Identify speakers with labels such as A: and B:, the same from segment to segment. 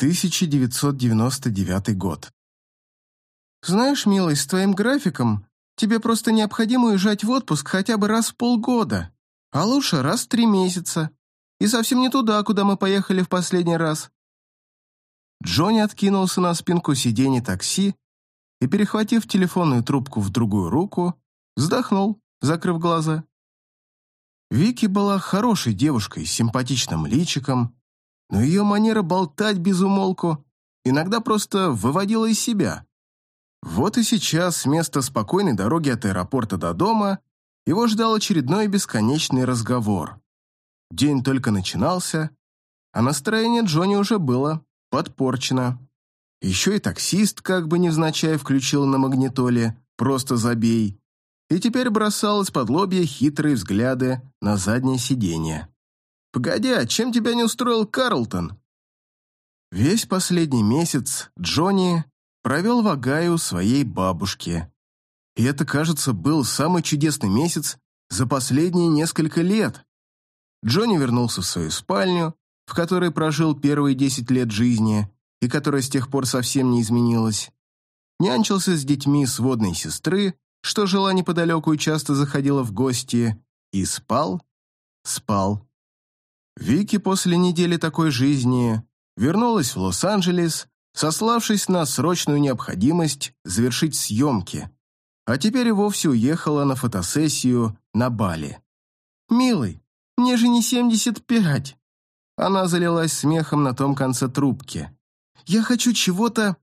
A: 1999 год. «Знаешь, милый, с твоим графиком тебе просто необходимо уезжать в отпуск хотя бы раз в полгода, а лучше раз в три месяца. И совсем не туда, куда мы поехали в последний раз». Джонни откинулся на спинку сиденья такси и, перехватив телефонную трубку в другую руку, вздохнул, закрыв глаза. Вики была хорошей девушкой с симпатичным личиком, но ее манера болтать без умолку иногда просто выводила из себя. Вот и сейчас вместо спокойной дороги от аэропорта до дома его ждал очередной бесконечный разговор. День только начинался, а настроение Джонни уже было подпорчено. Еще и таксист, как бы невзначай, включил на магнитоле «Просто забей», и теперь бросал из-под лобья хитрые взгляды на заднее сиденье. «Погоди, а чем тебя не устроил Карлтон?» Весь последний месяц Джонни провел в Огайо своей бабушки. И это, кажется, был самый чудесный месяц за последние несколько лет. Джонни вернулся в свою спальню, в которой прожил первые десять лет жизни и которая с тех пор совсем не изменилась. Нянчился с детьми сводной сестры, что жила неподалеку и часто заходила в гости, и спал, спал Вики после недели такой жизни вернулась в Лос-Анджелес, сославшись на срочную необходимость завершить съемки, а теперь вовсе уехала на фотосессию на Бали. «Милый, мне же не 75!» Она залилась смехом на том конце трубки. «Я хочу чего-то...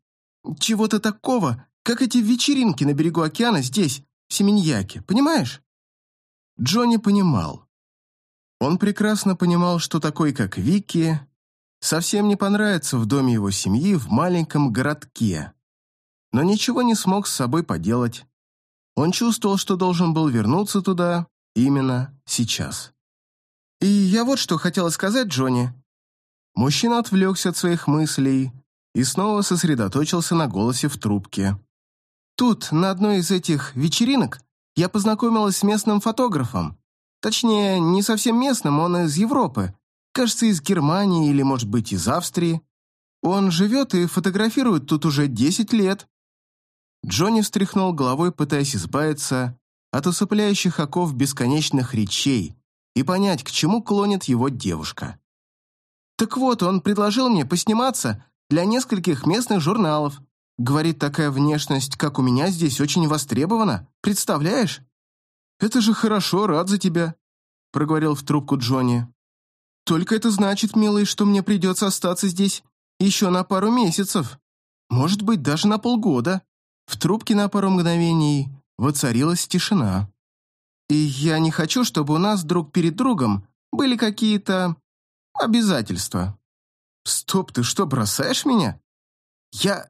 A: чего-то такого, как эти вечеринки на берегу океана здесь, в Семеньяке, понимаешь?» Джонни понимал. Он прекрасно понимал, что такой, как Вики, совсем не понравится в доме его семьи в маленьком городке, но ничего не смог с собой поделать. Он чувствовал, что должен был вернуться туда именно сейчас. «И я вот что хотела сказать, Джонни». Мужчина отвлекся от своих мыслей и снова сосредоточился на голосе в трубке. «Тут, на одной из этих вечеринок, я познакомилась с местным фотографом. Точнее, не совсем местным, он из Европы. Кажется, из Германии или, может быть, из Австрии. Он живет и фотографирует тут уже 10 лет. Джонни встряхнул головой, пытаясь избавиться от усыпляющих оков бесконечных речей и понять, к чему клонит его девушка. Так вот, он предложил мне посниматься для нескольких местных журналов. Говорит, такая внешность, как у меня здесь, очень востребована. Представляешь? «Это же хорошо, рад за тебя», — проговорил в трубку Джонни. «Только это значит, милый, что мне придется остаться здесь еще на пару месяцев. Может быть, даже на полгода». В трубке на пару мгновений воцарилась тишина. «И я не хочу, чтобы у нас друг перед другом были какие-то обязательства». «Стоп, ты что, бросаешь меня?» «Я...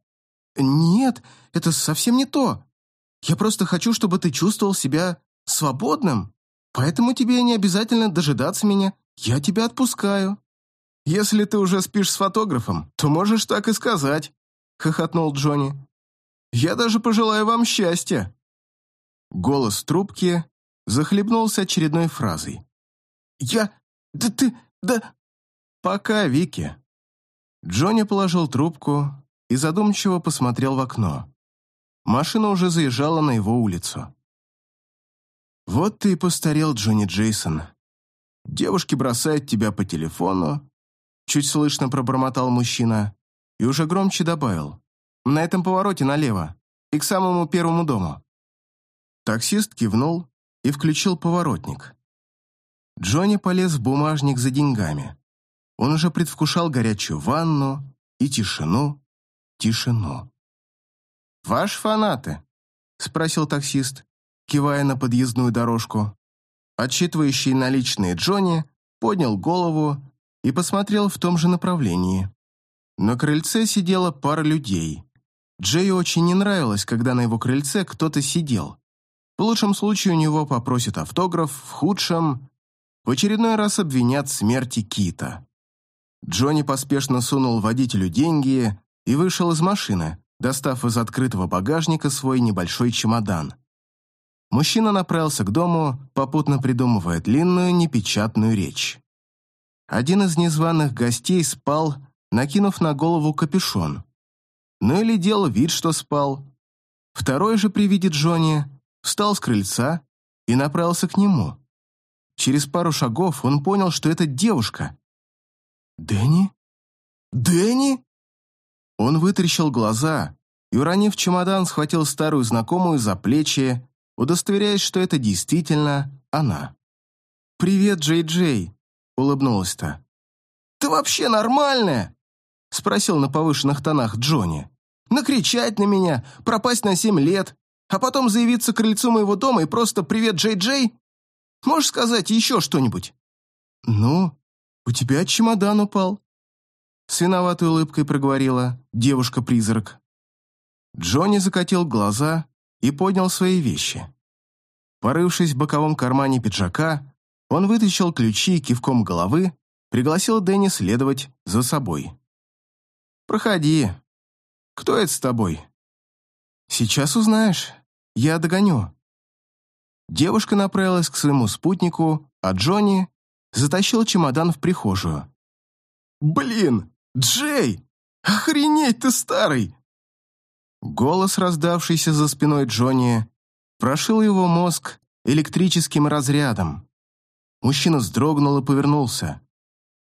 A: Нет, это совсем не то. Я просто хочу, чтобы ты чувствовал себя свободным, поэтому тебе не обязательно дожидаться меня, я тебя отпускаю». «Если ты уже спишь с фотографом, то можешь так и сказать», — хохотнул Джонни. «Я даже пожелаю вам счастья». Голос трубки захлебнулся очередной фразой. «Я... да ты... да...» «Пока, Вики». Джонни положил трубку и задумчиво посмотрел в окно. Машина уже заезжала на его улицу. Вот ты и постарел, Джонни Джейсон. Девушки бросают тебя по телефону. Чуть слышно пробормотал мужчина и уже громче добавил. На этом повороте налево и к самому первому дому. Таксист кивнул и включил поворотник. Джонни полез в бумажник за деньгами. Он уже предвкушал горячую ванну и тишину, тишину. «Ваш фанаты?» — спросил таксист кивая на подъездную дорожку. Отсчитывающий наличные Джонни поднял голову и посмотрел в том же направлении. На крыльце сидела пара людей. Джею очень не нравилось, когда на его крыльце кто-то сидел. В лучшем случае у него попросят автограф, в худшем – в очередной раз обвинят в смерти Кита. Джонни поспешно сунул водителю деньги и вышел из машины, достав из открытого багажника свой небольшой чемодан. Мужчина направился к дому, попутно придумывая длинную непечатную речь. Один из незваных гостей спал накинув на голову капюшон. Ну или делал вид, что спал. Второй же при виде Джонни встал с крыльца и направился к нему. Через пару шагов он понял, что это девушка. «Дэнни? Дэнни?» Он вытаращил глаза и, уронив чемодан, схватил старую знакомую за плечи, удостоверяясь, что это действительно она. «Привет, Джей-Джей», — улыбнулась та. «Ты вообще нормальная?» — спросил на повышенных тонах Джонни. «Накричать на меня, пропасть на семь лет, а потом заявиться к крыльцу моего дома и просто «Привет, Джей-Джей»? Можешь сказать еще что-нибудь?» «Ну, у тебя чемодан упал», — с виноватой улыбкой проговорила девушка-призрак. Джонни закатил глаза и поднял свои вещи. Порывшись в боковом кармане пиджака, он вытащил ключи и кивком головы пригласил Дэнни следовать за собой. «Проходи. Кто это с тобой?» «Сейчас узнаешь. Я догоню». Девушка направилась к своему спутнику, а Джонни затащил чемодан в прихожую. «Блин, Джей! Охренеть ты старый!» Голос, раздавшийся за спиной Джонни, прошил его мозг электрическим разрядом. Мужчина вздрогнул и повернулся.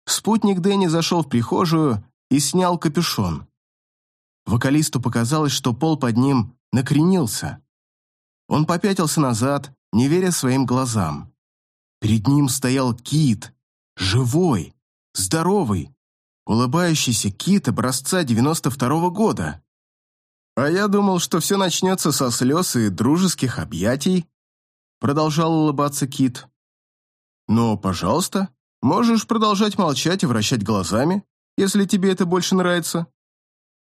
A: Спутник Дэнни зашел в прихожую и снял капюшон. Вокалисту показалось, что пол под ним накренился. Он попятился назад, не веря своим глазам. Перед ним стоял кит, живой, здоровый, улыбающийся кит образца 92-го года. «А я думал, что все начнется со слез и дружеских объятий», продолжал улыбаться Кит. «Ну, пожалуйста, можешь продолжать молчать и вращать глазами, если тебе это больше нравится».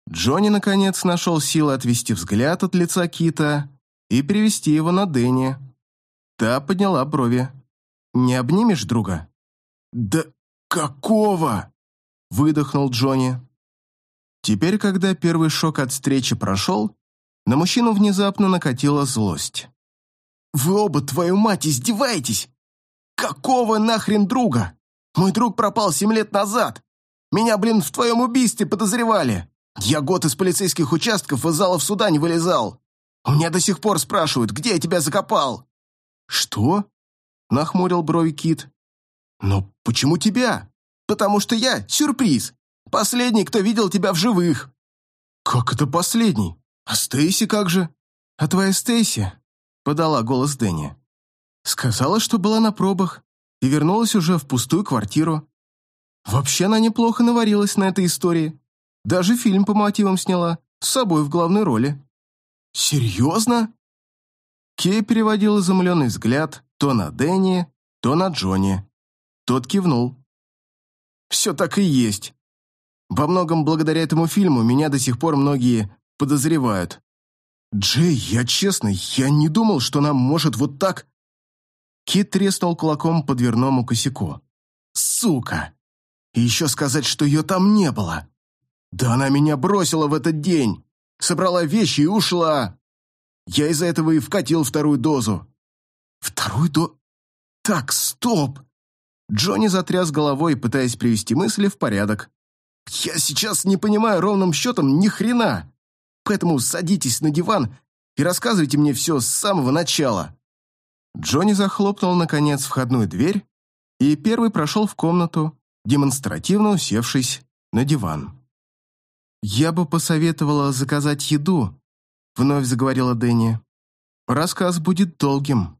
A: Джонни, наконец, нашел силы отвести взгляд от лица Кита и перевести его на Дэнни. Та подняла брови. «Не обнимешь друга?» «Да какого?» – выдохнул Джонни. Теперь, когда первый шок от встречи прошел, на мужчину внезапно накатила злость. «Вы оба, твою мать, издеваетесь? Какого нахрен друга? Мой друг пропал семь лет назад. Меня, блин, в твоем убийстве подозревали. Я год из полицейских участков из залов суда не вылезал. У меня до сих пор спрашивают, где я тебя закопал». «Что?» – нахмурил брови Кит. «Но почему тебя?» «Потому что я сюрприз. Последний, кто видел тебя в живых». «Как это последний? А Стейси как же?» «А твоя Стейси?» — подала голос Дэнни. «Сказала, что была на пробах и вернулась уже в пустую квартиру. Вообще она неплохо наварилась на этой истории. Даже фильм по мотивам сняла, с собой в главной роли». «Серьезно?» Кей переводил изумленный взгляд то на Дэнни, то на Джонни. Тот кивнул. «Все так и есть. Во многом благодаря этому фильму меня до сих пор многие подозревают. Джей, я честно, я не думал, что нам может вот так... Кит треснул кулаком по дверному косяку. Сука! И еще сказать, что ее там не было. Да она меня бросила в этот день. Собрала вещи и ушла. Я из-за этого и вкатил вторую дозу. Вторую до... Так, стоп! Джонни затряс головой, пытаясь привести мысли в порядок. Я сейчас не понимаю ровным счетом ни хрена. Поэтому садитесь на диван и рассказывайте мне все с самого начала». Джонни захлопнул, наконец, входную дверь и первый прошел в комнату, демонстративно усевшись на диван. «Я бы посоветовала заказать еду», — вновь заговорила Дэнни. «Рассказ будет долгим».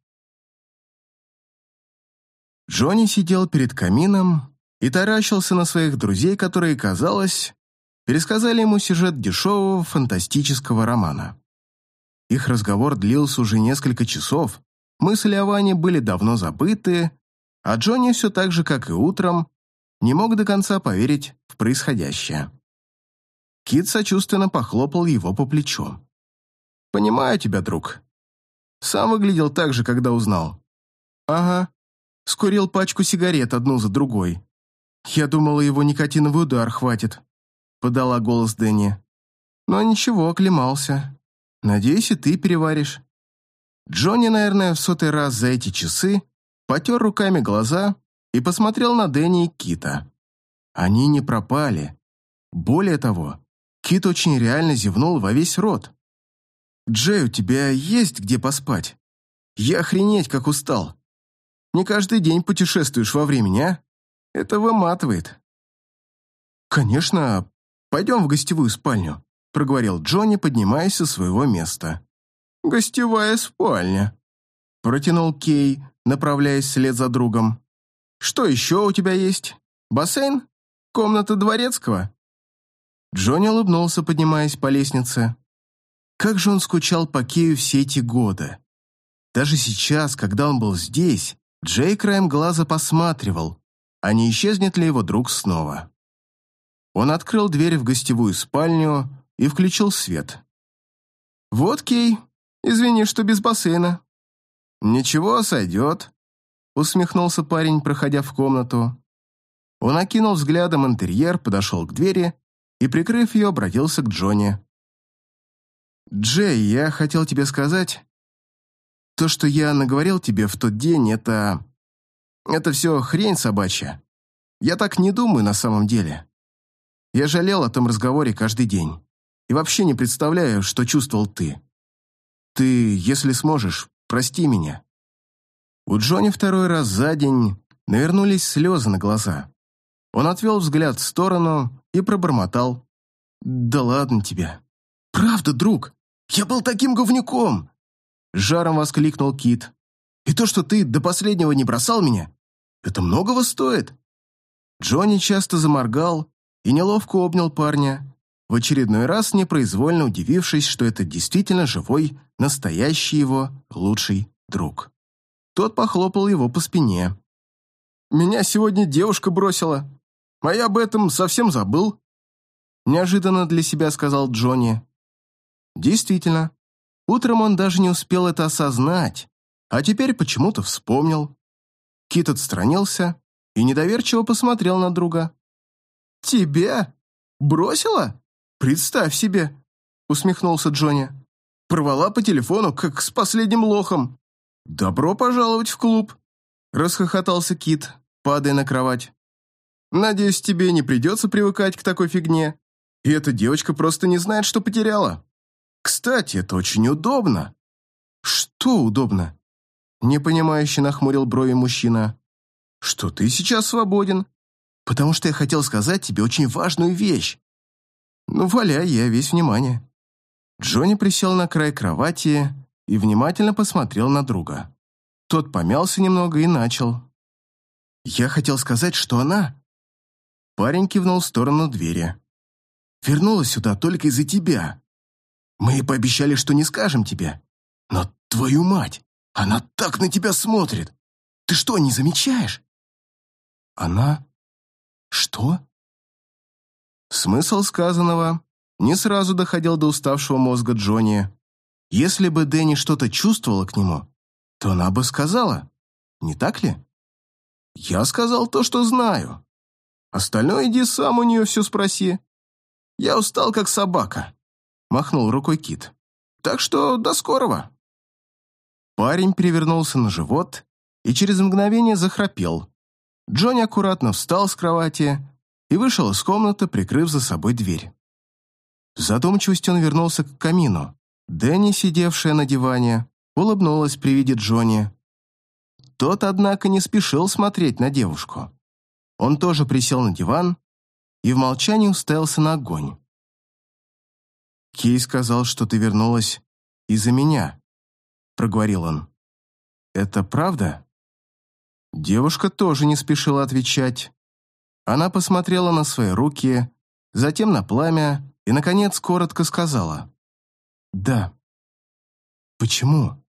A: Джонни сидел перед камином и таращился на своих друзей, которые, казалось, пересказали ему сюжет дешевого фантастического романа. Их разговор длился уже несколько часов, мысли о Ване были давно забыты, а Джонни все так же, как и утром, не мог до конца поверить в происходящее. Кит сочувственно похлопал его по плечу. «Понимаю тебя, друг. Сам выглядел так же, когда узнал. Ага, скурил пачку сигарет одну за другой. «Я думала, его никотиновый удар хватит», — подала голос Дэнни. «Но ничего, оклемался. Надеюсь, и ты переваришь». Джонни, наверное, в сотый раз за эти часы потер руками глаза и посмотрел на Дэнни и Кита. Они не пропали. Более того, Кит очень реально зевнул во весь рот. «Джей, у тебя есть где поспать? Я охренеть как устал. Не каждый день путешествуешь во времени, а? Это выматывает». «Конечно, пойдем в гостевую спальню», проговорил Джонни, поднимаясь со своего места. «Гостевая спальня», протянул Кей, направляясь вслед за другом. «Что еще у тебя есть? Бассейн? Комната дворецкого?» Джонни улыбнулся, поднимаясь по лестнице. Как же он скучал по Кею все эти годы. Даже сейчас, когда он был здесь, Джей краем глаза посматривал, а не исчезнет ли его друг снова. Он открыл дверь в гостевую спальню и включил свет. «Вот, Кей, извини, что без бассейна». «Ничего, сойдет», — усмехнулся парень, проходя в комнату. Он окинул взглядом интерьер, подошел к двери и, прикрыв ее, обратился к Джонни. «Джей, я хотел тебе сказать, то, что я наговорил тебе в тот день, это... Это все хрень собачья. Я так не думаю на самом деле. Я жалел о том разговоре каждый день. И вообще не представляю, что чувствовал ты. Ты, если сможешь, прости меня». У Джонни второй раз за день навернулись слезы на глаза. Он отвел взгляд в сторону и пробормотал. «Да ладно тебе». «Правда, друг, я был таким говнюком!» Жаром воскликнул Кит. «И то, что ты до последнего не бросал меня, это многого стоит». Джонни часто заморгал и неловко обнял парня, в очередной раз непроизвольно удивившись, что это действительно живой, настоящий его лучший друг. Тот похлопал его по спине. «Меня сегодня девушка бросила, а я об этом совсем забыл», неожиданно для себя сказал Джонни. Действительно, утром он даже не успел это осознать, а теперь почему-то вспомнил. Кит отстранился и недоверчиво посмотрел на друга. «Тебя? Бросила? Представь себе!» усмехнулся Джонни. «Порвала по телефону, как с последним лохом. Добро пожаловать в клуб!» расхохотался Кит, падая на кровать. «Надеюсь, тебе не придется привыкать к такой фигне. И эта девочка просто не знает, что потеряла. Кстати, это очень удобно». «Что удобно?» Непонимающе нахмурил брови мужчина. «Что ты сейчас свободен потому что я хотел сказать тебе очень важную вещь. Ну, валяй, я весь внимание». Джонни присел на край кровати и внимательно посмотрел на друга. Тот помялся немного и начал. «Я хотел сказать, что она...» Парень кивнул в сторону двери. «Вернулась сюда только из-за тебя. Мы пообещали, что не скажем тебе. Но твою мать, она так на тебя смотрит. Ты что, не замечаешь?» «Она «Что?» Смысл сказанного не сразу доходил до уставшего мозга Джонни. Если бы Дэнни что-то чувствовала к нему, то она бы сказала, не так ли? Я сказал то, что знаю. Остальное иди сам у нее все спроси. Я устал, как собака, махнул рукой Кит. Так что до скорого. Парень перевернулся на живот и через мгновение захрапел, Джонни аккуратно встал с кровати и вышел из комнаты, прикрыв за собой дверь. В задумчивости он вернулся к камину. Дэнни, сидевшая на диване, улыбнулась при виде Джонни. Тот, однако, не спешил смотреть на девушку. Он тоже присел на диван и в молчании уставился на огонь. «Кей сказал, что ты вернулась из-за меня», — проговорил он. «Это правда?» Девушка тоже не спешила отвечать. Она посмотрела на свои руки, затем на пламя и, наконец, коротко сказала. «Да». «Почему?»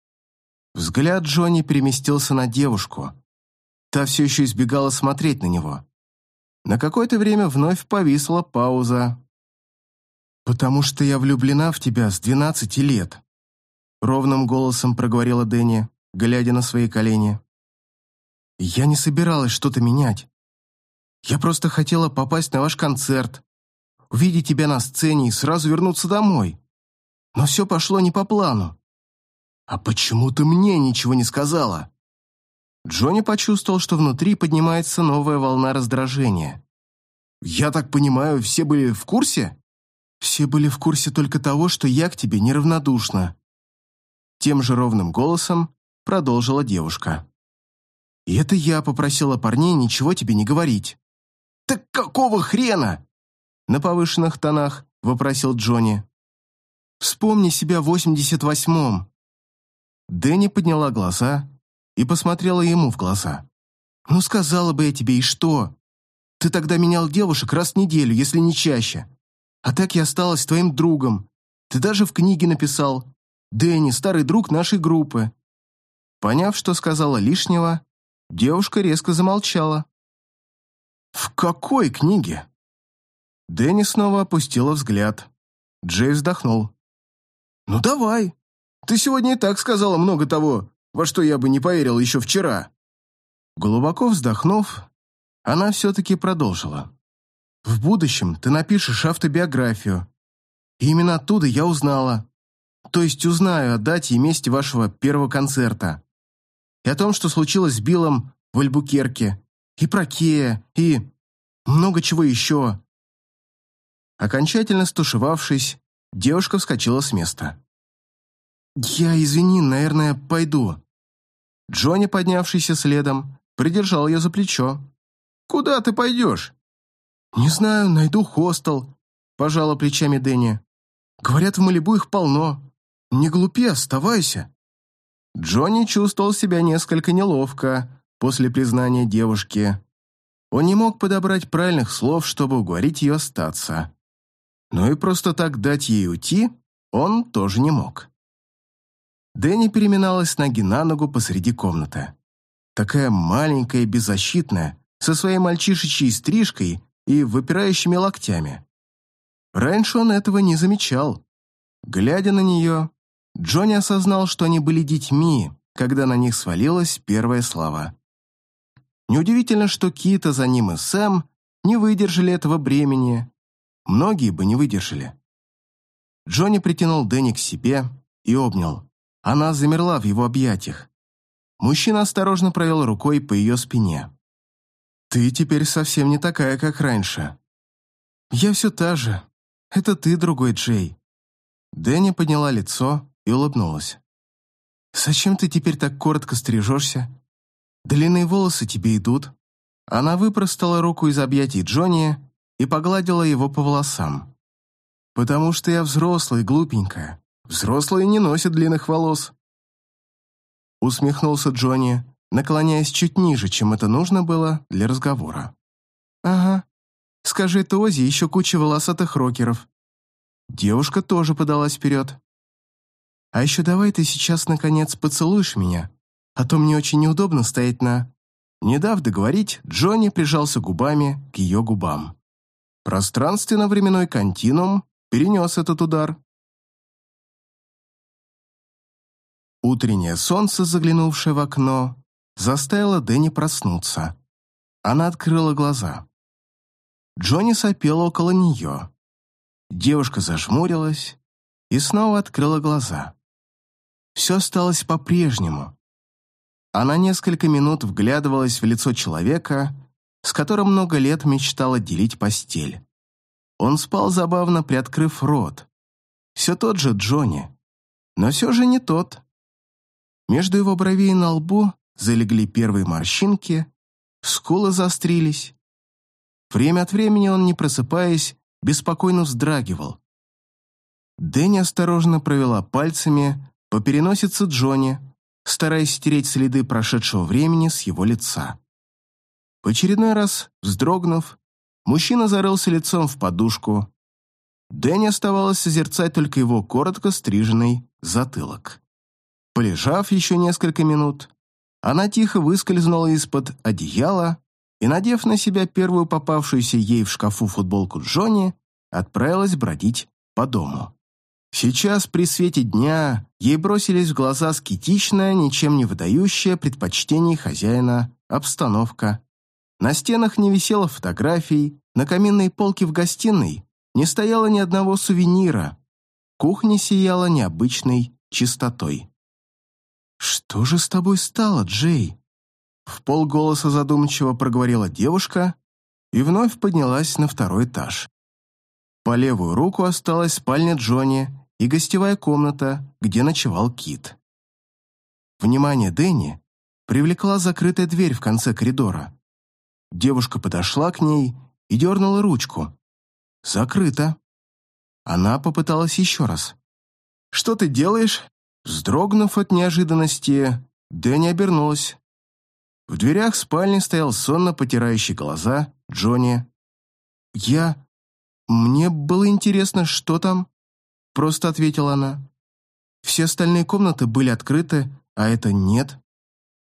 A: Взгляд Джонни переместился на девушку. Та все еще избегала смотреть на него. На какое-то время вновь повисла пауза. «Потому что я влюблена в тебя с двенадцати лет», ровным голосом проговорила Дэнни, глядя на свои колени. Я не собиралась что-то менять. Я просто хотела попасть на ваш концерт, увидеть тебя на сцене и сразу вернуться домой. Но все пошло не по плану. А почему ты мне ничего не сказала? Джонни почувствовал, что внутри поднимается новая волна раздражения. Я так понимаю, все были в курсе?» «Все были в курсе только того, что я к тебе неравнодушна». Тем же ровным голосом продолжила девушка. «И это я попросила парней ничего тебе не говорить». «Так какого хрена?» На повышенных тонах вопросил Джонни. «Вспомни себя в восемьдесят восьмом». Дэнни подняла глаза и посмотрела ему в глаза. «Ну, сказала бы я тебе, и что? Ты тогда менял девушек раз в неделю, если не чаще. А так я осталась твоим другом. Ты даже в книге написал. Дэнни, старый друг нашей группы». Поняв, что сказала лишнего, девушка резко замолчала. «В какой книге?» Дэнни снова опустила взгляд. Джей вздохнул. «Ну давай. Ты сегодня и так сказала много того, во что я бы не поверил еще вчера». Глубоко вздохнув, она все-таки продолжила. «В будущем ты напишешь автобиографию. И именно оттуда я узнала. То есть узнаю о дате и месте вашего первого концерта. И о том, что случилось с Биллом в Альбукерке. И про Кея, и много чего еще. Окончательно стушевавшись, девушка вскочила с места. «Я, извини, наверное, пойду». Джонни, поднявшийся следом, придержал ее за плечо. «Куда ты пойдешь?» «Не знаю, найду хостел», – пожала плечами Дэнни. «Говорят, в Малибу их полно. Не глупи, оставайся». Джонни чувствовал себя несколько неловко после признания девушки. Он не мог подобрать правильных слов, чтобы уговорить ее остаться но и просто так дать ей уйти он тоже не мог. Дэнни переминалась ноги на ногу посреди комнаты. Такая маленькая и беззащитная, со своей мальчишечьей стрижкой и выпирающими локтями. Раньше он этого не замечал. Глядя на нее, Джонни осознал, что они были детьми, когда на них свалилась первая слава. Неудивительно, что Кита за ним и Сэм не выдержали этого бремени Многие бы не выдержали. Джонни притянул Дэнни к себе и обнял. Она замерла в его объятиях. Мужчина осторожно провел рукой по ее спине. «Ты теперь совсем не такая, как раньше». «Я все та же. Это ты другой Джей». Дэнни подняла лицо и улыбнулась. «Зачем ты теперь так коротко стрижешься? Длинные волосы тебе идут». Она выпростала руку из объятий Джонни и погладила его по волосам. «Потому что я взрослая, глупенькая. Взрослые не носят длинных волос». Усмехнулся Джонни, наклоняясь чуть ниже, чем это нужно было для разговора. «Ага. Скажи Този еще куча волосатых рокеров». Девушка тоже подалась вперед. «А еще давай ты сейчас, наконец, поцелуешь меня, а то мне очень неудобно стоять на...» Не дав договорить, Джонни прижался губами к ее губам. Пространственно-временной континуум перенес этот удар. Утреннее солнце, заглянувшее в окно, заставило Дэнни проснуться. Она открыла глаза. Джонни сопел около нее. Девушка зажмурилась и снова открыла глаза. Все осталось по-прежнему. Она несколько минут вглядывалась в лицо человека, с которым много лет мечтала делить постель. Он спал забавно, приоткрыв рот. Все тот же Джонни, но все же не тот. Между его бровей на лбу залегли первые морщинки, скулы заострились. Время от времени он, не просыпаясь, беспокойно вздрагивал. Дэнни осторожно провела пальцами по переносице Джонни, стараясь стереть следы прошедшего времени с его лица. В очередной раз, вздрогнув, мужчина зарылся лицом в подушку. Дэнни оставалось созерцать только его коротко стриженный затылок. Полежав еще несколько минут, она тихо выскользнула из-под одеяла и, надев на себя первую попавшуюся ей в шкафу футболку Джонни, отправилась бродить по дому. Сейчас, при свете дня, ей бросились в глаза скетичная, ничем не выдающая предпочтений хозяина обстановка на стенах не висело фотографий, на каминной полке в гостиной не стояло ни одного сувенира. Кухня сияла необычной чистотой. «Что же с тобой стало, Джей?» В полголоса задумчиво проговорила девушка и вновь поднялась на второй этаж. По левую руку осталась спальня Джонни и гостевая комната, где ночевал Кит. Внимание Дэнни привлекла закрытая дверь в конце коридора. Девушка подошла к ней и дернула ручку. Закрыто. Она попыталась еще раз. «Что ты делаешь?» Вздрогнув от неожиданности, Дэнни обернулась. В дверях спальни стоял сонно потирающий глаза Джонни. «Я... Мне было интересно, что там?» Просто ответила она. Все остальные комнаты были открыты, а это нет.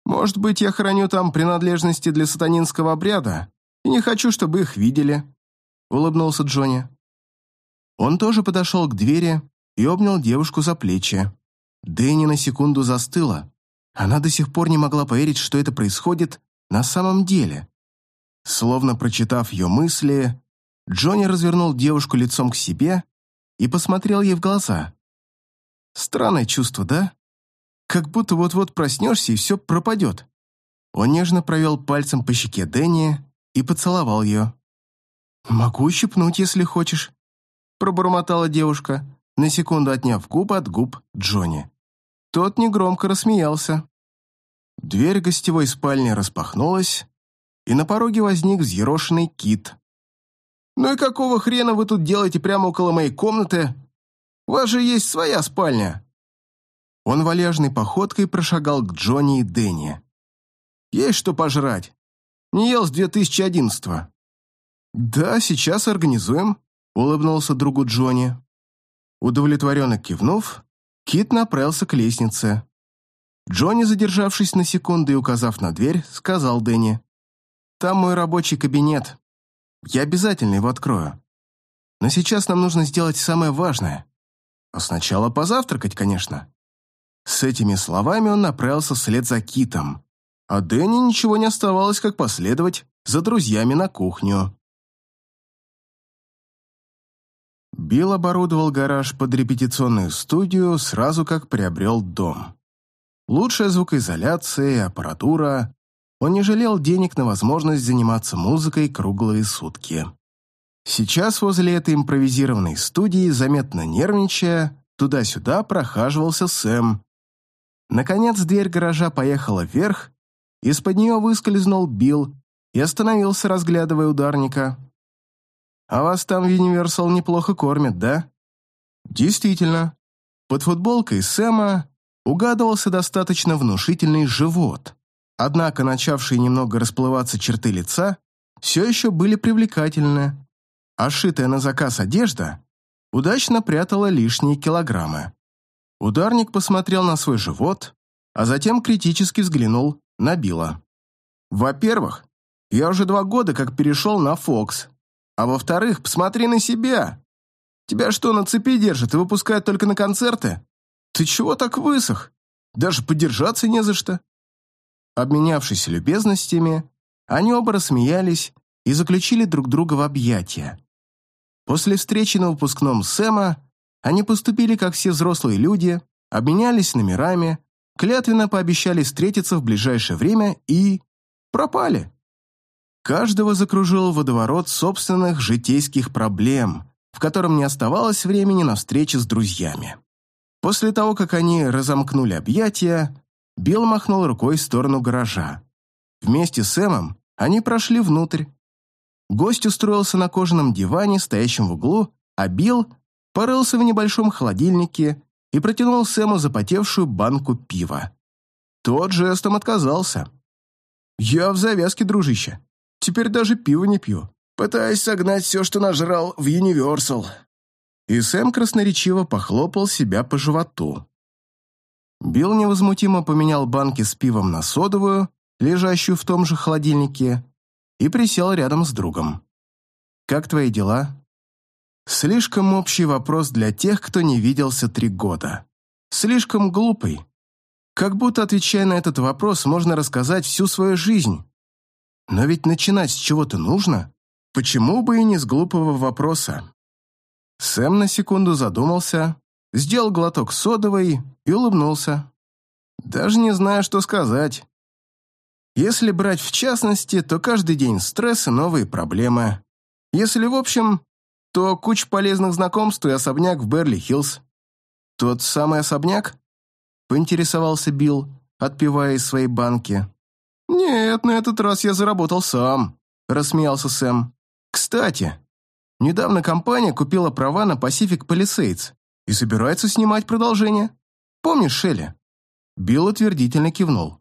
A: Может быть, я храню там принадлежности для сатанинского обряда и не хочу, чтобы их видели», — улыбнулся Джонни. Он тоже подошел к двери и обнял девушку за плечи. Дэнни на секунду застыла. Она до сих пор не могла поверить, что это происходит на самом деле. Словно прочитав ее мысли, Джонни развернул девушку лицом к себе и посмотрел ей в глаза. Странное чувство, да? Как будто вот-вот проснешься, и все пропадет. Он нежно провел пальцем по щеке Дэнни и поцеловал ее. «Могу ущипнуть, если хочешь», — пробормотала девушка, на секунду отняв губы от губ Джонни. Тот негромко рассмеялся. Дверь гостевой спальни распахнулась, и на пороге возник взъерошенный кит. «Ну и какого хрена вы тут делаете прямо около моей комнаты? У вас же есть своя спальня!» Он валежной походкой прошагал к Джонни и Дэнни. «Есть что пожрать. Не ел с 2011-го». «Да, сейчас организуем», — улыбнулся другу Джонни. Удовлетворенно кивнув, Кит направился к лестнице. Джонни, задержавшись на секунду и указав на дверь, сказал Дэнни. «Там мой рабочий кабинет. Я обязательно его открою. Но сейчас нам нужно сделать самое важное. А сначала позавтракать, конечно». С этими словами он направился вслед за Китом, а Дэнни ничего не оставалось, как последовать за друзьями на кухню. Билл оборудовал гараж под репетиционную студию сразу как приобрел дом. Лучшая звукоизоляция, аппаратура. Он не жалел денег на возможность заниматься музыкой круглые сутки. Сейчас возле этой импровизированной студии, заметно нервничая, туда-сюда прохаживался Сэм, Наконец дверь гаража поехала вверх, из-под нее выскользнул Билл и остановился, разглядывая ударника. «А вас там в Universal неплохо кормят, да?» «Действительно». Под футболкой Сэма угадывался достаточно внушительный живот. Однако начавшие немного расплываться черты лица все еще были привлекательны, а шитая на заказ одежда удачно прятала лишние килограммы. Ударник посмотрел на свой живот, а затем критически взглянул на Билла. «Во-первых, я уже два года как перешел на Фокс. А во-вторых, посмотри на себя. Тебя что, на цепи держат и выпускают только на концерты? Ты чего так высох? Даже подержаться не за что». Обменявшись любезностями, они оба рассмеялись и заключили друг друга в объятия. После встречи на выпускном Сэма они поступили, как все взрослые люди, обменялись номерами, клятвенно пообещали встретиться в ближайшее время и... пропали. Каждого закружил водоворот собственных житейских проблем, в котором не оставалось времени на встречи с друзьями. После того, как они разомкнули объятия, Билл махнул рукой в сторону гаража. Вместе с Эмом они прошли внутрь. Гость устроился на кожаном диване, стоящем в углу, а Билл порылся в небольшом холодильнике и протянул Сэму запотевшую банку пива. Тот жестом отказался. «Я в завязке, дружище. Теперь даже пиво не пью. Пытаюсь согнать все, что нажрал, в Юниверсал». И Сэм красноречиво похлопал себя по животу. Билл невозмутимо поменял банки с пивом на содовую, лежащую в том же холодильнике, и присел рядом с другом. «Как твои дела?» Слишком общий вопрос для тех, кто не виделся три года. Слишком глупый. Как будто, отвечая на этот вопрос, можно рассказать всю свою жизнь. Но ведь начинать с чего-то нужно. Почему бы и не с глупого вопроса? Сэм на секунду задумался, сделал глоток содовой и улыбнулся. Даже не знаю, что сказать. Если брать в частности, то каждый день стресс и новые проблемы. Если в общем, то куча полезных знакомств и особняк в Берли-Хиллз. Тот самый особняк? Поинтересовался Билл, отпивая из своей банки. «Нет, на этот раз я заработал сам», — рассмеялся Сэм. «Кстати, недавно компания купила права на Pacific Palisades и собирается снимать продолжение. Помнишь Шелли?» Билл утвердительно кивнул.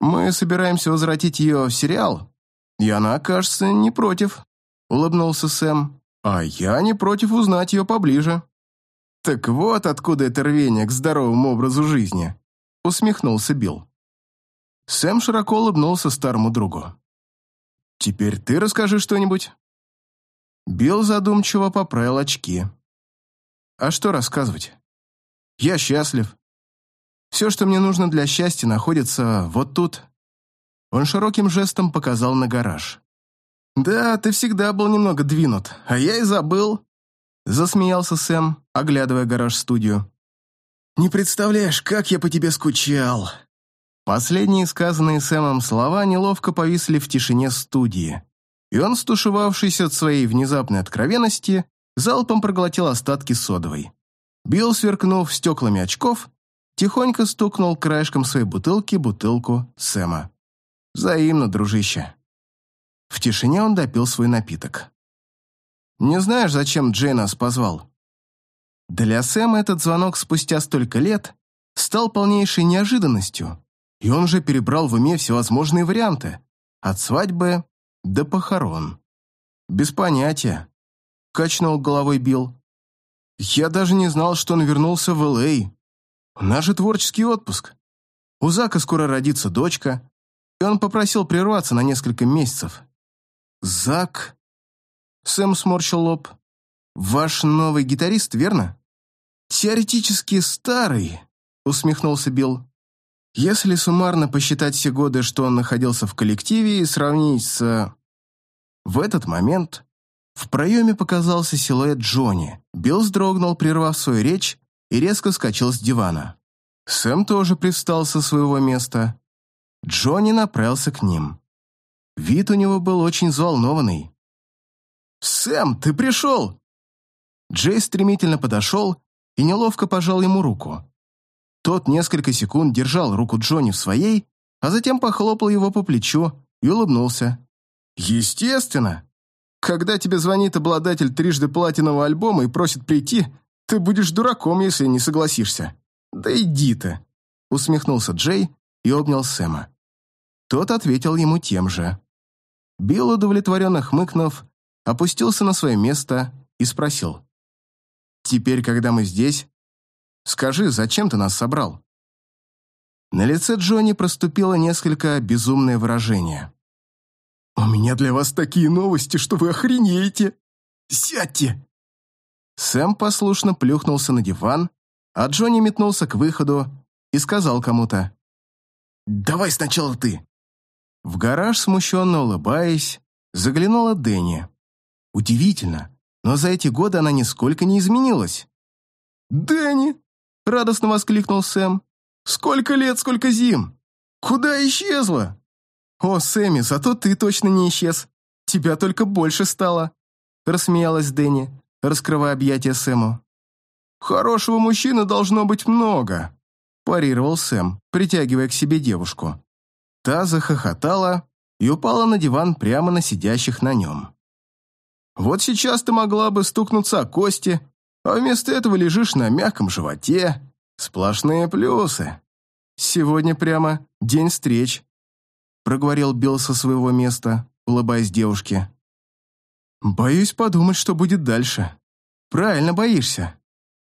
A: «Мы собираемся возвратить ее в сериал, и она, кажется, не против», — улыбнулся Сэм. «А я не против узнать ее поближе». «Так вот откуда это рвение к здоровому образу жизни», — усмехнулся Билл. Сэм широко улыбнулся старому другу. «Теперь ты расскажи что-нибудь». Билл задумчиво поправил очки. «А что рассказывать? Я счастлив. Все, что мне нужно для счастья, находится вот тут». Он широким жестом показал на гараж. «Да, ты всегда был немного двинут, а я и забыл», засмеялся Сэм, оглядывая гараж-студию. «Не представляешь, как я по тебе скучал!» Последние сказанные Сэмом слова неловко повисли в тишине студии, и он, стушевавшись от своей внезапной откровенности, залпом проглотил остатки содовой. Билл, сверкнув стеклами очков, тихонько стукнул краешком своей бутылки бутылку Сэма. «Взаимно, дружище». В тишине он допил свой напиток. «Не знаешь, зачем Джей нас позвал?» Для Сэма этот звонок спустя столько лет стал полнейшей неожиданностью и он же перебрал в уме всевозможные варианты, от свадьбы до похорон. «Без понятия», — качнул головой Билл. «Я даже не знал, что он вернулся в Л.А. У же творческий отпуск. У Зака скоро родится дочка, и он попросил прерваться на несколько месяцев. Зак...» Сэм сморщил лоб. «Ваш новый гитарист, верно?» «Теоретически старый», — усмехнулся Билл. Если суммарно посчитать все годы, что он находился в коллективе, и сравнить с... В этот момент в проеме показался силуэт Джонни. Билл вздрогнул, прервав свою речь, и резко вскочил с дивана. Сэм тоже привстал со своего места. Джонни направился к ним. Вид у него был очень взволнованный. «Сэм, ты пришел!» Джей стремительно подошел и неловко пожал ему руку. Тот несколько секунд держал руку Джонни в своей, а затем похлопал его по плечу и улыбнулся. «Естественно! Когда тебе звонит обладатель трижды платинового альбома и просит прийти, ты будешь дураком, если не согласишься. Да иди ты!» Усмехнулся Джей и обнял Сэма. Тот ответил ему тем же. Билл, удовлетворенно хмыкнув, опустился на свое место и спросил. «Теперь, когда мы здесь, Скажи, зачем ты нас собрал?» На лице Джонни проступило несколько безумное выражение. «У меня для вас такие новости, что вы охренеете! Сядьте!» Сэм послушно плюхнулся на диван, а Джонни метнулся к выходу и сказал кому-то. «Давай сначала ты!» В гараж, смущенно улыбаясь, заглянула Дэнни. Удивительно, но за эти годы она нисколько не изменилась. «Дэнни!» Радостно воскликнул Сэм. «Сколько лет, сколько зим! Куда исчезла?» «О, Сэмми, зато ты точно не исчез. Тебя только больше стало», — рассмеялась Дэнни, раскрывая объятия Сэму. «Хорошего мужчины должно быть много», — парировал Сэм, притягивая к себе девушку. Та захохотала и упала на диван прямо на сидящих на нем. «Вот сейчас ты могла бы стукнуться о кости а вместо этого лежишь на мягком животе. Сплошные плюсы. Сегодня прямо день встреч», — проговорил Билл со своего места, улыбаясь девушке. «Боюсь подумать, что будет дальше. Правильно боишься».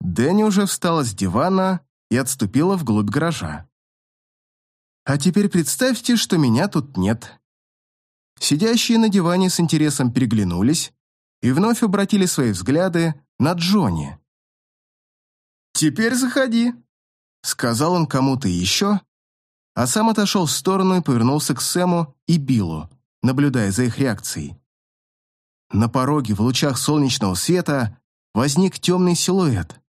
A: Дэнни уже встала с дивана и отступила вглубь гаража. «А теперь представьте, что меня тут нет». Сидящие на диване с интересом переглянулись и вновь обратили свои взгляды на Джонни. «Теперь заходи», — сказал он кому-то еще, а сам отошел в сторону и повернулся к Сэму и Биллу, наблюдая за их реакцией. На пороге в лучах солнечного света возник темный силуэт.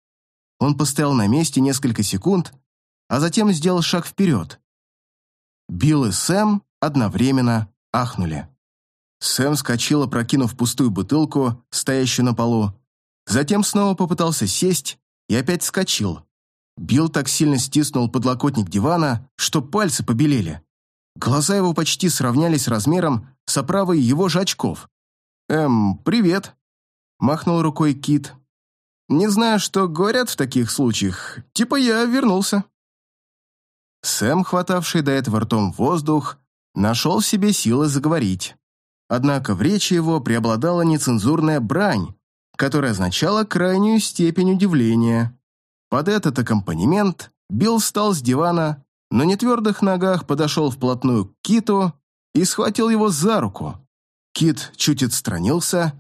A: Он постоял на месте несколько секунд, а затем сделал шаг вперед. Билл и Сэм одновременно ахнули. Сэм скочил, прокинув пустую бутылку, стоящую на полу. Затем снова попытался сесть и опять скочил. Билл так сильно стиснул подлокотник дивана, что пальцы побелели. Глаза его почти сравнялись размером с оправой его же очков. «Эм, привет», — махнул рукой Кит. «Не знаю, что говорят в таких случаях. Типа я вернулся». Сэм, хватавший до этого ртом воздух, нашел в себе силы заговорить. Однако в речи его преобладала нецензурная брань, которая означала крайнюю степень удивления. Под этот аккомпанемент Билл встал с дивана, на нетвердых ногах подошел вплотную к Киту и схватил его за руку. Кит чуть отстранился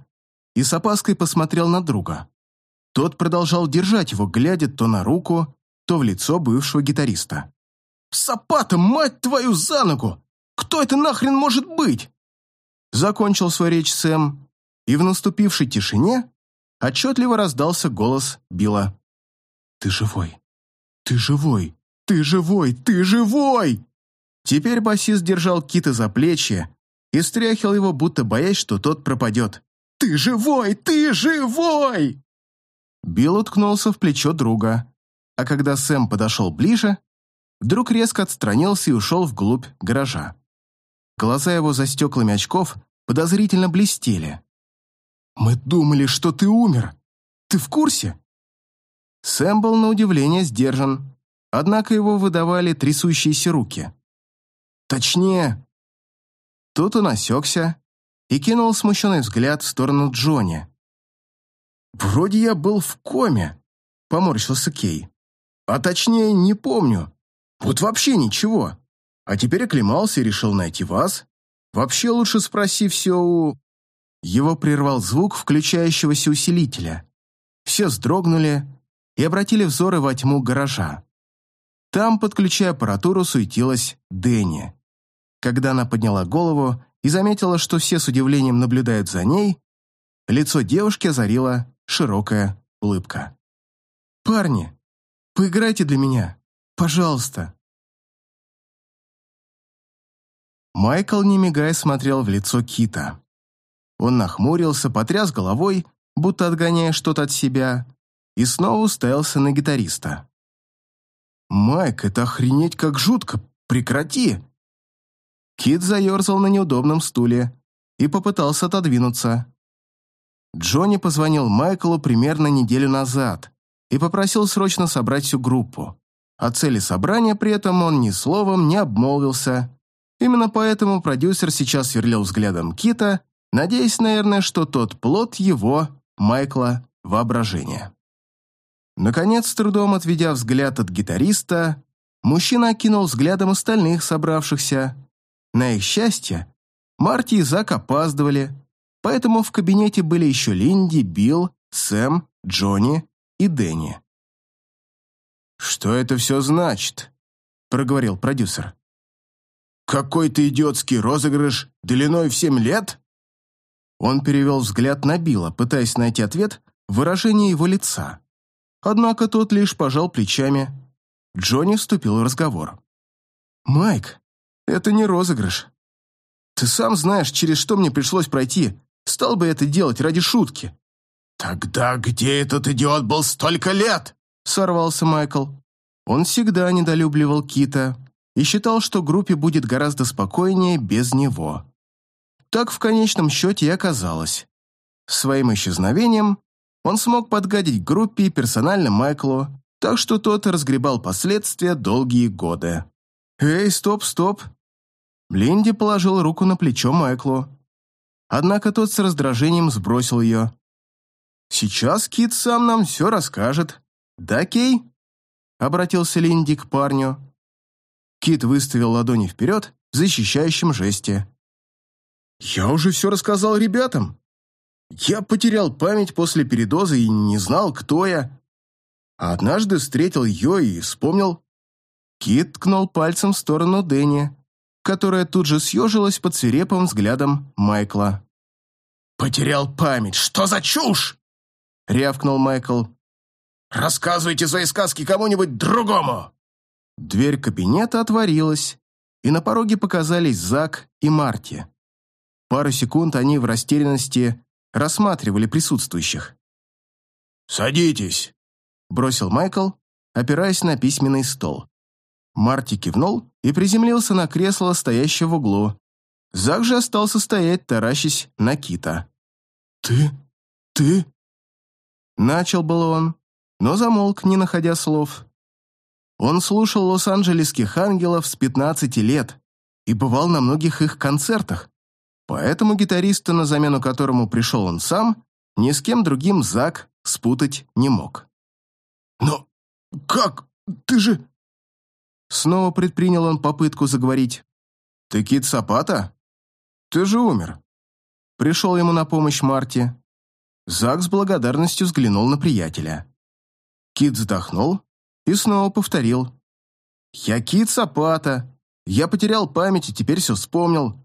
A: и с опаской посмотрел на друга. Тот продолжал держать его, глядя то на руку, то в лицо бывшего гитариста. «Сапата, мать твою, за ногу! Кто это нахрен может быть?» Закончил свою речь Сэм, и в наступившей тишине отчетливо раздался голос Билла. «Ты живой! Ты живой! Ты живой! Ты живой!» Теперь басист держал Кита за плечи и стряхивал его, будто боясь, что тот пропадет. «Ты живой! Ты живой!» Билл уткнулся в плечо друга, а когда Сэм подошел ближе, вдруг резко отстранился и ушел вглубь гаража. Глаза его за стеклами очков подозрительно блестели. «Мы думали, что ты умер. Ты в курсе?» Сэм был на удивление сдержан, однако его выдавали трясущиеся руки. Точнее... Тут он осекся и кинул смущенный взгляд в сторону Джонни. «Вроде я был в коме», — поморщился Кей. «А точнее, не помню. Вот вообще ничего. А теперь оклемался и решил найти вас. Вообще лучше спроси все у...» Его прервал звук включающегося усилителя. Все вздрогнули и обратили взоры во тьму гаража. Там, подключая аппаратуру, суетилась Дэнни. Когда она подняла голову и заметила, что все с удивлением наблюдают за ней, лицо девушки озарила широкая улыбка. «Парни, поиграйте для меня, пожалуйста». Майкл, не мигая, смотрел в лицо Кита. Он нахмурился, потряс головой, будто отгоняя что-то от себя, и снова уставился на гитариста. «Майк, это охренеть как жутко! Прекрати!» Кит заерзал на неудобном стуле и попытался отодвинуться. Джонни позвонил Майклу примерно неделю назад и попросил срочно собрать всю группу. О цели собрания при этом он ни словом не обмолвился. Именно поэтому продюсер сейчас сверлил взглядом Кита, надеясь, наверное, что тот плод его, Майкла, воображения. Наконец, трудом отведя взгляд от гитариста, мужчина окинул взглядом остальных собравшихся. На их счастье, Марти и Зак опаздывали, поэтому в кабинете были еще Линди, Билл, Сэм, Джонни и Дэнни. «Что это все значит?» — проговорил продюсер. «Какой-то идиотский розыгрыш длиной в семь лет?» Он перевел взгляд на Билла, пытаясь найти ответ в выражении его лица. Однако тот лишь пожал плечами. Джонни вступил в разговор. «Майк, это не розыгрыш. Ты сам знаешь, через что мне пришлось пройти. Стал бы это делать ради шутки». «Тогда где этот идиот был столько лет?» — сорвался Майкл. Он всегда недолюбливал Кита и считал, что группе будет гораздо спокойнее без него. Так в конечном счете и оказалось. Своим исчезновением он смог подгадить группе и персонально Майклу, так что тот разгребал последствия долгие годы. «Эй, стоп, стоп!» Линди положил руку на плечо Майклу. Однако тот с раздражением сбросил ее. «Сейчас Кит сам нам все расскажет. Да, Кей?» Обратился Линди к парню. Кит выставил ладони вперед в защищающем жесте. «Я уже все рассказал ребятам. Я потерял память после передоза и не знал, кто я. А однажды встретил ее и вспомнил. Кит ткнул пальцем в сторону Дэнни, которая тут же съежилась под свирепым взглядом Майкла. «Потерял память! Что за чушь?» — рявкнул Майкл. «Рассказывайте свои сказки кому-нибудь другому!» Дверь кабинета отворилась, и на пороге показались Зак и Марти. Пару секунд они в растерянности рассматривали присутствующих.
B: «Садитесь», —
A: бросил Майкл, опираясь на письменный стол. Марти кивнул и приземлился на кресло, стоящее в углу. Зак же остался стоять, таращась на кита.
B: «Ты? Ты?»
A: Начал был он, но замолк, не находя слов. Он слушал лос-анджелесских ангелов с 15 лет и бывал на многих их концертах, поэтому гитариста, на замену которому пришел он сам, ни с кем другим Зак спутать не мог.
B: «Но как? Ты же...»
A: Снова предпринял он попытку заговорить. «Ты Кит Сапата? Ты же умер». Пришел ему на помощь Марти. Зак с благодарностью взглянул на приятеля. Кит вздохнул и снова повторил. «Я Кит Сапата. Я потерял память и теперь все вспомнил.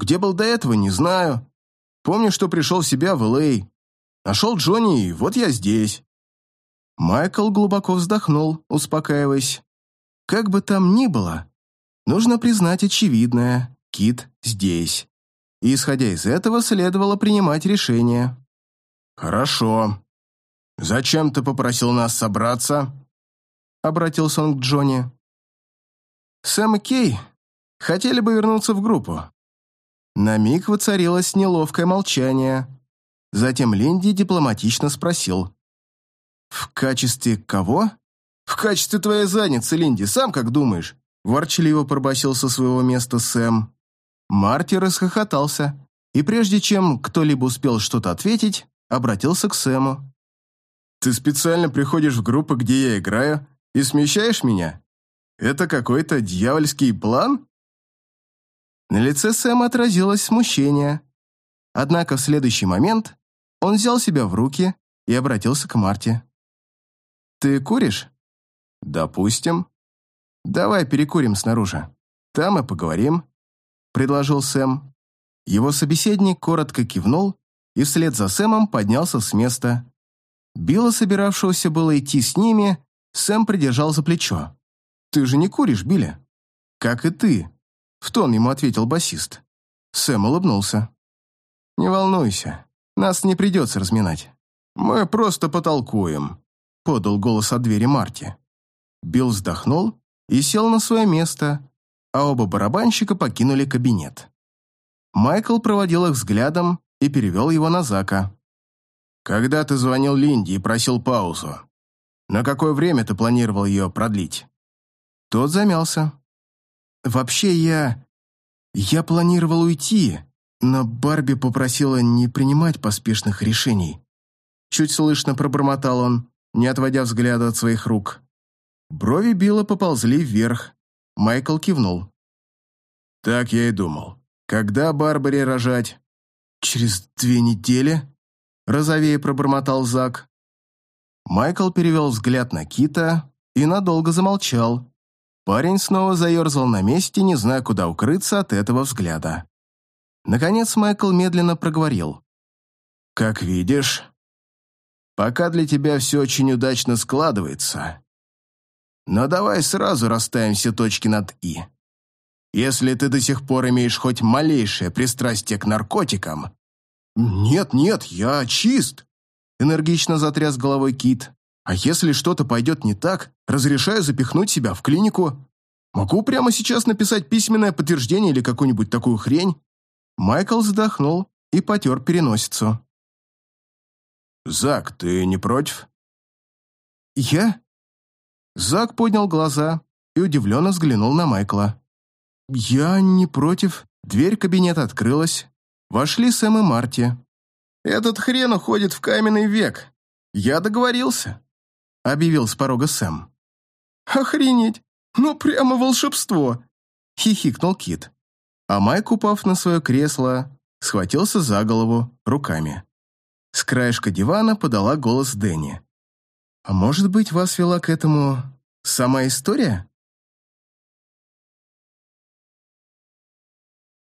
A: Где был до этого, не знаю. Помню, что пришел в себя в Л.А. Нашел Джонни, и вот я здесь». Майкл глубоко вздохнул, успокаиваясь. Как бы там ни было, нужно признать очевидное – Кит здесь. И, исходя из этого, следовало принимать решение.
B: «Хорошо. Зачем ты попросил нас собраться?»
A: Обратился он к Джонни. Сэм и Кей хотели бы вернуться в группу. На миг воцарилось неловкое молчание. Затем Линди дипломатично спросил. «В качестве кого?» «В качестве твоей задницы, Линди, сам как думаешь?» Ворчливо пробасил со своего места Сэм. Марти расхохотался, и прежде чем кто-либо успел что-то ответить, обратился к Сэму. «Ты специально приходишь в группы, где я играю, и смещаешь меня? Это какой-то дьявольский план?» На лице Сэма отразилось смущение. Однако в следующий момент он взял себя в руки и обратился к Марте. «Ты куришь?» «Допустим. Давай перекурим снаружи. Там и поговорим», — предложил Сэм. Его собеседник коротко кивнул и вслед за Сэмом поднялся с места. Билла, собиравшегося было идти с ними, Сэм придержал за плечо. «Ты же не куришь, Билли?» «Как и ты», — в тон ему ответил басист. Сэм улыбнулся. «Не волнуйся, нас не придется разминать. Мы просто потолкуем», — подал голос от двери Марти. Билл вздохнул и сел на свое место, а оба барабанщика покинули кабинет. Майкл проводил их взглядом и перевел его на Зака. «Когда ты звонил Линде и просил паузу? На какое время ты планировал ее продлить?» Тот замялся. «Вообще я... я планировал уйти, но Барби попросила не принимать поспешных решений». Чуть слышно пробормотал он, не отводя взгляда от своих рук. Брови Билла поползли вверх. Майкл кивнул. «Так я и думал. Когда Барбаре рожать?» «Через две недели?» Розовее пробормотал Зак. Майкл перевел взгляд на Кита и надолго замолчал. Парень снова заерзал на месте, не зная, куда укрыться от этого взгляда. Наконец Майкл медленно проговорил. «Как видишь, пока для тебя все очень удачно складывается, но давай сразу расставим все точки над «и». Если ты до сих пор имеешь хоть малейшее пристрастие к наркотикам... Нет, нет, я чист, энергично затряс головой Кит. А если что-то пойдет не так, разрешаю запихнуть себя в клинику. Могу прямо сейчас написать письменное подтверждение или какую-нибудь такую хрень. Майкл вздохнул и потер переносицу. «Зак, ты не против?» «Я? Зак поднял глаза и удивленно взглянул на Майкла. «Я не против». Дверь кабинета открылась. Вошли Сэм и Марти. «Этот хрен уходит в каменный век. Я договорился», — объявил с порога Сэм. «Охренеть! Ну прямо волшебство!» — хихикнул Кит. А Майк, упав на свое кресло, схватился за голову руками. С краешка дивана подала голос Дэнни. А может быть, вас вела к этому сама история?